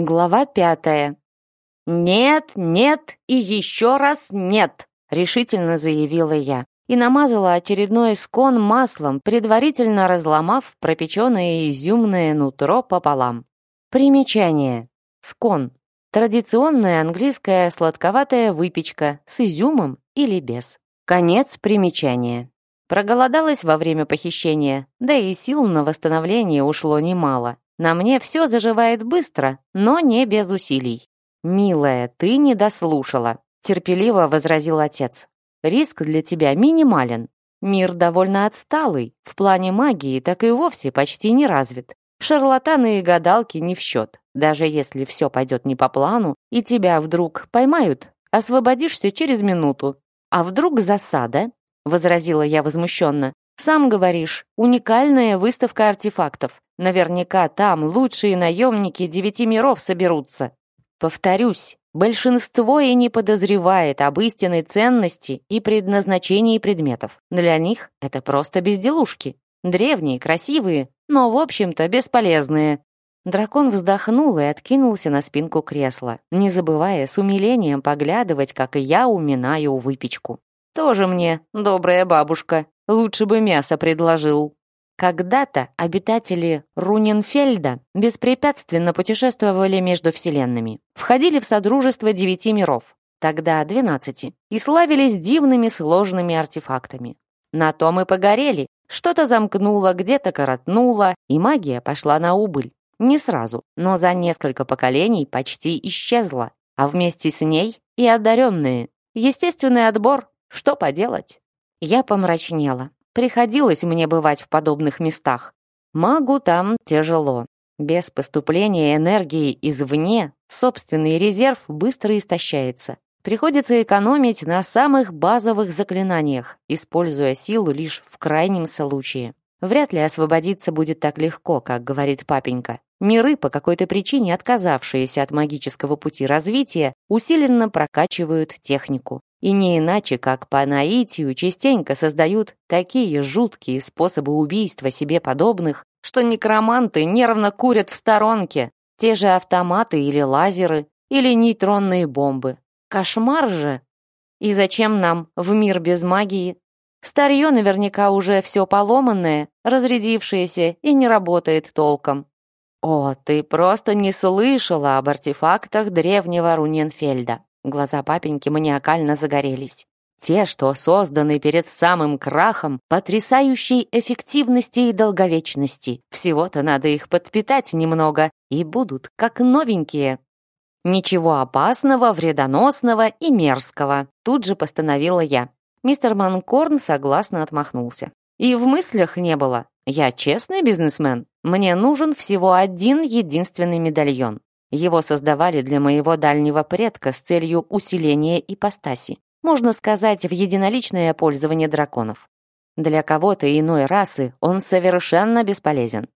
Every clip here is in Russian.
Глава пятая. «Нет, нет и еще раз нет!» — решительно заявила я и намазала очередной скон маслом, предварительно разломав пропеченное изюмное нутро пополам. Примечание. Скон. Традиционная английская сладковатая выпечка с изюмом или без. Конец примечания. Проголодалась во время похищения, да и сил на восстановление ушло немало. На мне все заживает быстро, но не без усилий. «Милая, ты не дослушала», — терпеливо возразил отец. «Риск для тебя минимален. Мир довольно отсталый, в плане магии так и вовсе почти не развит. Шарлатаны и гадалки не в счет. Даже если все пойдет не по плану, и тебя вдруг поймают, освободишься через минуту. А вдруг засада?» — возразила я возмущенно. «Сам говоришь, уникальная выставка артефактов. Наверняка там лучшие наемники девяти миров соберутся. Повторюсь, большинство и не подозревает об истинной ценности и предназначении предметов. Для них это просто безделушки. Древние, красивые, но, в общем-то, бесполезные. Дракон вздохнул и откинулся на спинку кресла, не забывая с умилением поглядывать, как и я уминаю выпечку. «Тоже мне, добрая бабушка, лучше бы мясо предложил». Когда-то обитатели Руненфельда беспрепятственно путешествовали между вселенными, входили в содружество девяти миров, тогда двенадцати, и славились дивными сложными артефактами. На том и погорели, что-то замкнуло, где-то коротнуло, и магия пошла на убыль. Не сразу, но за несколько поколений почти исчезла, а вместе с ней и одаренные. Естественный отбор, что поделать? Я помрачнела. Приходилось мне бывать в подобных местах. Магу там тяжело. Без поступления энергии извне собственный резерв быстро истощается. Приходится экономить на самых базовых заклинаниях, используя силу лишь в крайнем случае. Вряд ли освободиться будет так легко, как говорит папенька. Миры, по какой-то причине отказавшиеся от магического пути развития, усиленно прокачивают технику. И не иначе, как по наитию, частенько создают такие жуткие способы убийства себе подобных, что некроманты нервно курят в сторонке. Те же автоматы или лазеры, или нейтронные бомбы. Кошмар же! И зачем нам в мир без магии? Старье наверняка уже все поломанное, разрядившееся и не работает толком. О, ты просто не слышала об артефактах древнего Руненфельда. Глаза папеньки маниакально загорелись. Те, что созданы перед самым крахом, потрясающей эффективности и долговечности. Всего-то надо их подпитать немного, и будут как новенькие. Ничего опасного, вредоносного и мерзкого, тут же постановила я. Мистер Манкорн согласно отмахнулся. И в мыслях не было. Я честный бизнесмен. Мне нужен всего один единственный медальон. Его создавали для моего дальнего предка с целью усиления ипостаси. Можно сказать, в единоличное пользование драконов. Для кого-то иной расы он совершенно бесполезен.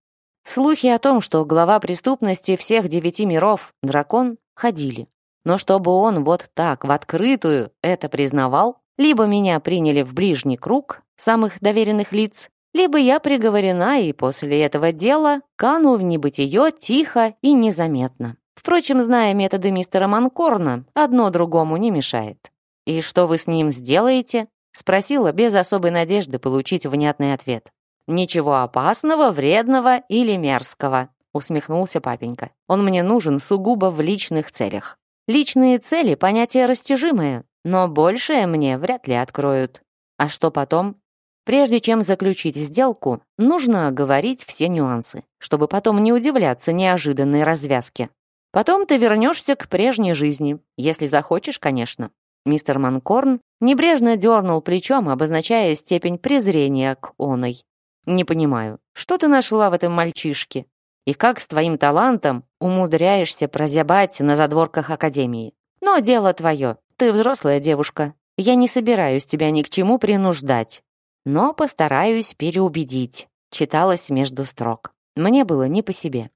Слухи о том, что глава преступности всех девяти миров — дракон, ходили. Но чтобы он вот так, в открытую, это признавал, либо меня приняли в ближний круг самых доверенных лиц, либо я приговорена и после этого дела кану в небытие тихо и незаметно. Впрочем, зная методы мистера Манкорна, одно другому не мешает. «И что вы с ним сделаете?» — спросила без особой надежды получить внятный ответ. «Ничего опасного, вредного или мерзкого», — усмехнулся папенька. «Он мне нужен сугубо в личных целях. Личные цели — понятие растяжимое, но большее мне вряд ли откроют. А что потом? Прежде чем заключить сделку, нужно оговорить все нюансы, чтобы потом не удивляться неожиданной развязке. Потом ты вернешься к прежней жизни, если захочешь, конечно. Мистер Манкорн небрежно дернул плечом, обозначая степень презрения к оной. «Не понимаю, что ты нашла в этом мальчишке? И как с твоим талантом умудряешься прозябать на задворках Академии? Но дело твое, ты взрослая девушка. Я не собираюсь тебя ни к чему принуждать. Но постараюсь переубедить», читалось между строк. Мне было не по себе.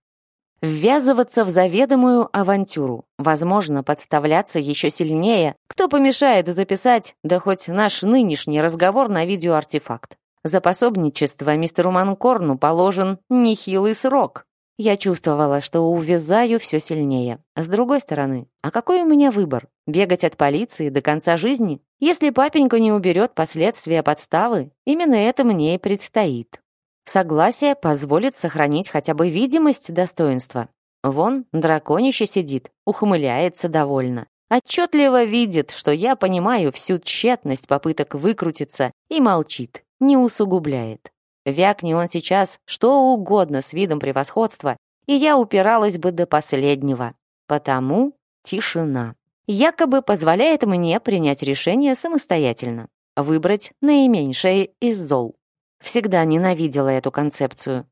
Ввязываться в заведомую авантюру, возможно, подставляться еще сильнее. Кто помешает записать, да хоть наш нынешний разговор на видеоартефакт? За пособничество мистеру Манкорну положен нехилый срок. Я чувствовала, что увязаю все сильнее. С другой стороны, а какой у меня выбор? Бегать от полиции до конца жизни? Если папенька не уберет последствия подставы, именно это мне и предстоит. Согласие позволит сохранить хотя бы видимость достоинства. Вон, драконище сидит, ухмыляется довольно. Отчетливо видит, что я понимаю всю тщетность попыток выкрутиться и молчит, не усугубляет. Вякни он сейчас что угодно с видом превосходства, и я упиралась бы до последнего. Потому тишина. Якобы позволяет мне принять решение самостоятельно, выбрать наименьшее из зол. Всегда ненавидела эту концепцию.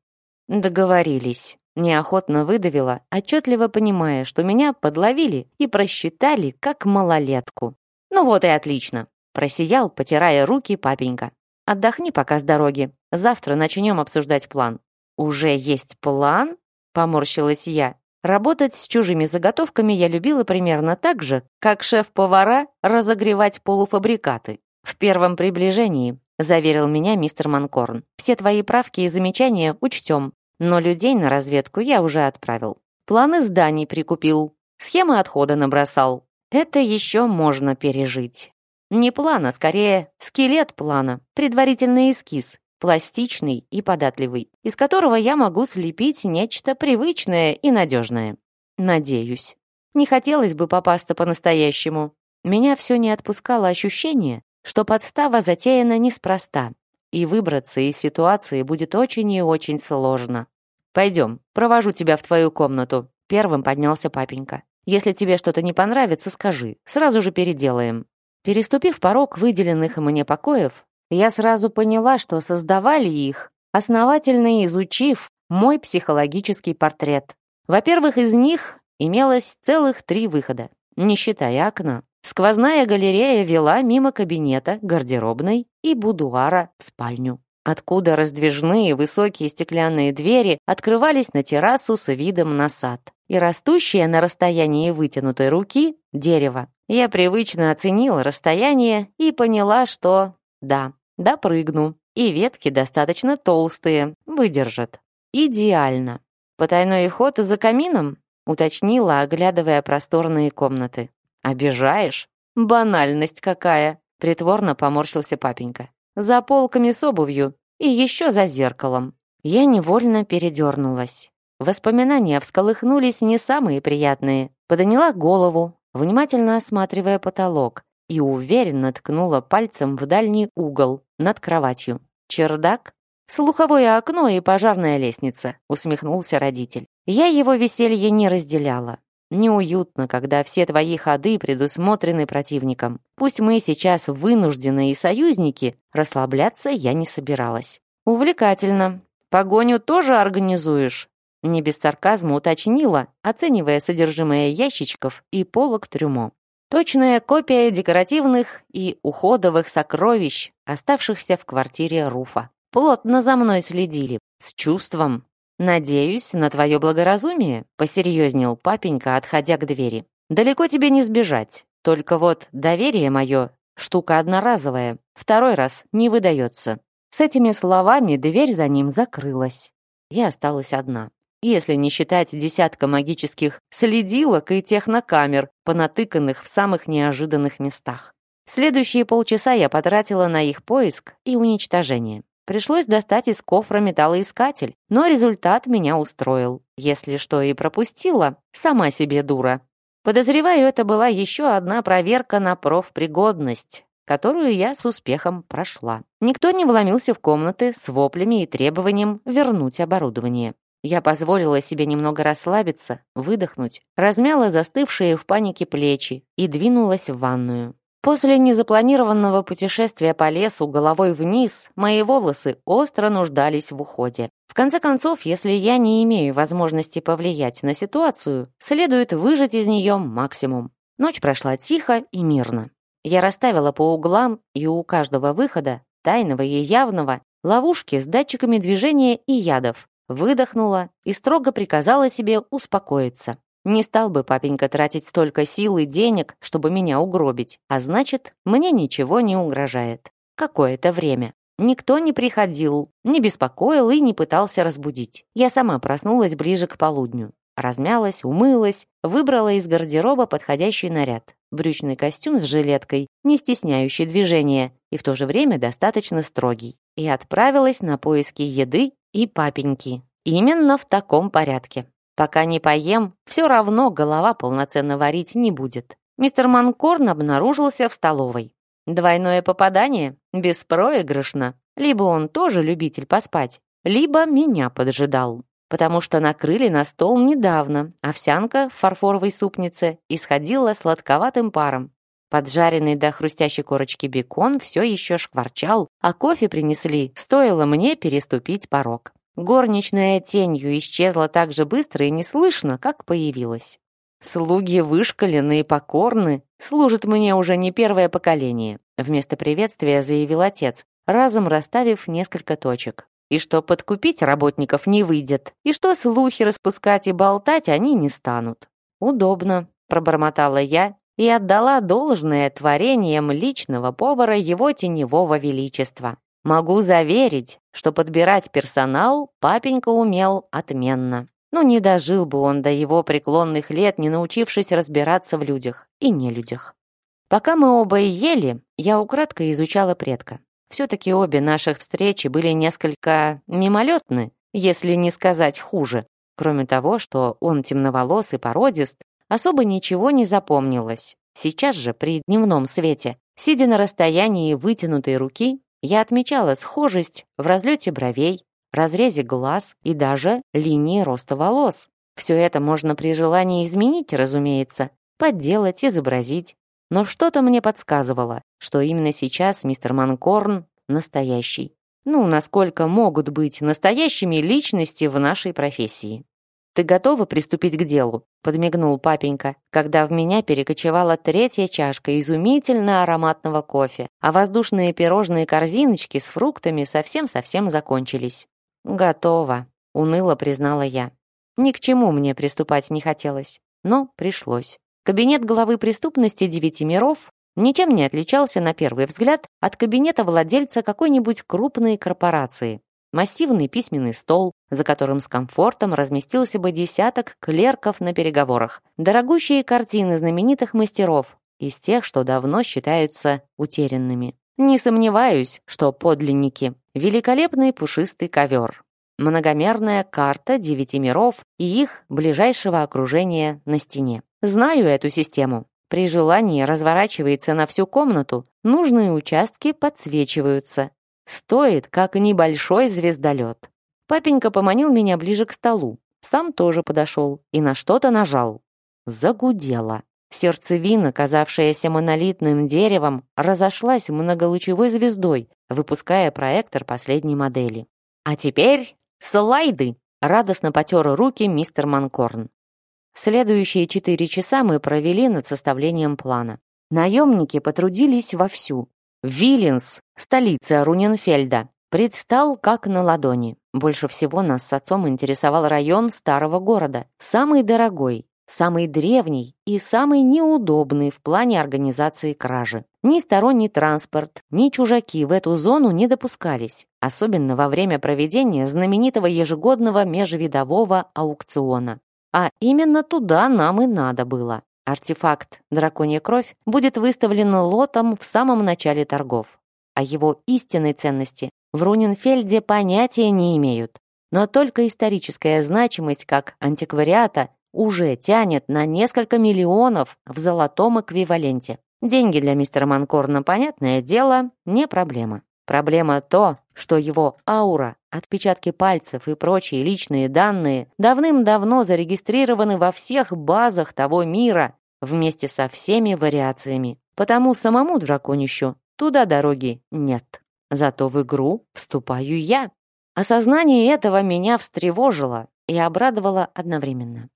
Договорились. Неохотно выдавила, отчетливо понимая, что меня подловили и просчитали как малолетку. Ну вот и отлично. Просиял, потирая руки папенька. Отдохни пока с дороги. Завтра начнем обсуждать план». «Уже есть план?» — поморщилась я. Работать с чужими заготовками я любила примерно так же, как шеф-повара разогревать полуфабрикаты. «В первом приближении», — заверил меня мистер Манкорн. «Все твои правки и замечания учтем, но людей на разведку я уже отправил. Планы зданий прикупил, схемы отхода набросал. Это еще можно пережить. Не план, а скорее скелет плана, предварительный эскиз, пластичный и податливый, из которого я могу слепить нечто привычное и надежное. Надеюсь. Не хотелось бы попасться по-настоящему. Меня все не отпускало ощущение, что подстава затеяна неспроста, и выбраться из ситуации будет очень и очень сложно. «Пойдем, провожу тебя в твою комнату», — первым поднялся папенька. «Если тебе что-то не понравится, скажи, сразу же переделаем». Переступив порог выделенных мне покоев, я сразу поняла, что создавали их, основательно изучив мой психологический портрет. Во-первых, из них имелось целых три выхода, не считая окна. Сквозная галерея вела мимо кабинета, гардеробной и будуара в спальню, откуда раздвижные высокие стеклянные двери открывались на террасу с видом на сад и растущее на расстоянии вытянутой руки дерево. Я привычно оценила расстояние и поняла, что да, допрыгну. И ветки достаточно толстые, выдержат. Идеально. Потайной ход за камином? Уточнила, оглядывая просторные комнаты. Обижаешь? Банальность какая. Притворно поморщился папенька. За полками с обувью и еще за зеркалом. Я невольно передернулась. Воспоминания всколыхнулись не самые приятные. Подняла голову, внимательно осматривая потолок, и уверенно ткнула пальцем в дальний угол над кроватью. «Чердак?» «Слуховое окно и пожарная лестница», — усмехнулся родитель. Я его веселье не разделяла. Неуютно, когда все твои ходы предусмотрены противником. Пусть мы сейчас вынужденные союзники, расслабляться я не собиралась. Увлекательно. Погоню тоже организуешь? Не без сарказма уточнила, оценивая содержимое ящичков и полок трюмо. Точная копия декоративных и уходовых сокровищ, оставшихся в квартире Руфа. Плотно за мной следили, с чувством. «Надеюсь на твое благоразумие», — посерьезнел папенька, отходя к двери. «Далеко тебе не сбежать. Только вот доверие мое — штука одноразовая, второй раз не выдается». С этими словами дверь за ним закрылась. Я осталась одна если не считать десятка магических следилок и технокамер, понатыканных в самых неожиданных местах. Следующие полчаса я потратила на их поиск и уничтожение. Пришлось достать из кофра металлоискатель, но результат меня устроил. Если что и пропустила, сама себе дура. Подозреваю, это была еще одна проверка на профпригодность, которую я с успехом прошла. Никто не вломился в комнаты с воплями и требованием вернуть оборудование. Я позволила себе немного расслабиться, выдохнуть, размяла застывшие в панике плечи и двинулась в ванную. После незапланированного путешествия по лесу головой вниз, мои волосы остро нуждались в уходе. В конце концов, если я не имею возможности повлиять на ситуацию, следует выжать из нее максимум. Ночь прошла тихо и мирно. Я расставила по углам и у каждого выхода, тайного и явного, ловушки с датчиками движения и ядов, Выдохнула и строго приказала себе успокоиться. Не стал бы папенька тратить столько сил и денег, чтобы меня угробить, а значит, мне ничего не угрожает. Какое-то время. Никто не приходил, не беспокоил и не пытался разбудить. Я сама проснулась ближе к полудню. Размялась, умылась, выбрала из гардероба подходящий наряд. Брючный костюм с жилеткой, не стесняющий движения и в то же время достаточно строгий. И отправилась на поиски еды и папеньки. Именно в таком порядке. Пока не поем, все равно голова полноценно варить не будет. Мистер Манкорн обнаружился в столовой. Двойное попадание? Беспроигрышно. Либо он тоже любитель поспать, либо меня поджидал. Потому что накрыли на стол недавно. Овсянка в фарфоровой супнице исходила сладковатым паром. Поджаренный до хрустящей корочки бекон все еще шкварчал, а кофе принесли, стоило мне переступить порог. Горничная тенью исчезла так же быстро и неслышно, как появилась. Слуги вышкалены и покорны, служат мне уже не первое поколение. Вместо приветствия заявил отец, разом расставив несколько точек. И что подкупить работников не выйдет, и что слухи распускать и болтать они не станут. Удобно, пробормотала я и отдала должное творениям личного повара его теневого величества. Могу заверить, что подбирать персонал папенька умел отменно. Но не дожил бы он до его преклонных лет, не научившись разбираться в людях и нелюдях. Пока мы оба ели, я украдкой изучала предка. Все-таки обе наших встречи были несколько мимолетны, если не сказать хуже. Кроме того, что он темноволос и породист, особо ничего не запомнилось. Сейчас же, при дневном свете, сидя на расстоянии вытянутой руки, я отмечала схожесть в разлете бровей, разрезе глаз и даже линии роста волос. Все это можно при желании изменить, разумеется, подделать, изобразить. Но что-то мне подсказывало, что именно сейчас мистер Манкорн настоящий. Ну, насколько могут быть настоящими личности в нашей профессии. «Ты готова приступить к делу?» — подмигнул папенька, когда в меня перекочевала третья чашка изумительно ароматного кофе, а воздушные пирожные корзиночки с фруктами совсем-совсем закончились. «Готово», — уныло признала я. Ни к чему мне приступать не хотелось, но пришлось. Кабинет главы преступности девяти миров ничем не отличался на первый взгляд от кабинета владельца какой-нибудь крупной корпорации массивный письменный стол, за которым с комфортом разместился бы десяток клерков на переговорах, дорогущие картины знаменитых мастеров, из тех, что давно считаются утерянными. Не сомневаюсь, что подлинники. Великолепный пушистый ковер, многомерная карта девяти миров и их ближайшего окружения на стене. Знаю эту систему. При желании разворачивается на всю комнату, нужные участки подсвечиваются, Стоит, как небольшой звездолет. Папенька поманил меня ближе к столу. Сам тоже подошел и на что-то нажал. Загудело. Сердцевина, казавшаяся монолитным деревом, разошлась многолучевой звездой, выпуская проектор последней модели. «А теперь слайды!» — радостно потер руки мистер Манкорн. Следующие четыре часа мы провели над составлением плана. Наемники потрудились вовсю, Виллинс, столица Руненфельда, предстал как на ладони. Больше всего нас с отцом интересовал район старого города, самый дорогой, самый древний и самый неудобный в плане организации кражи. Ни сторонний транспорт, ни чужаки в эту зону не допускались, особенно во время проведения знаменитого ежегодного межвидового аукциона. А именно туда нам и надо было. Артефакт «Драконья кровь» будет выставлен лотом в самом начале торгов. О его истинной ценности в Руненфельде понятия не имеют. Но только историческая значимость как антиквариата уже тянет на несколько миллионов в золотом эквиваленте. Деньги для мистера Манкорна, понятное дело, не проблема. Проблема то, что его аура, отпечатки пальцев и прочие личные данные давным-давно зарегистрированы во всех базах того мира вместе со всеми вариациями. Потому самому драконищу туда дороги нет. Зато в игру вступаю я. Осознание этого меня встревожило и обрадовало одновременно.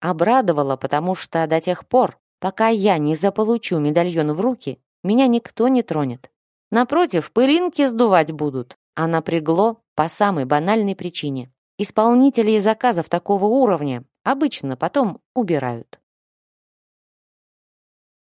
Обрадовало, потому что до тех пор, пока я не заполучу медальон в руки, меня никто не тронет. Напротив, пылинки сдувать будут, а напрягло по самой банальной причине. Исполнителей заказов такого уровня обычно потом убирают.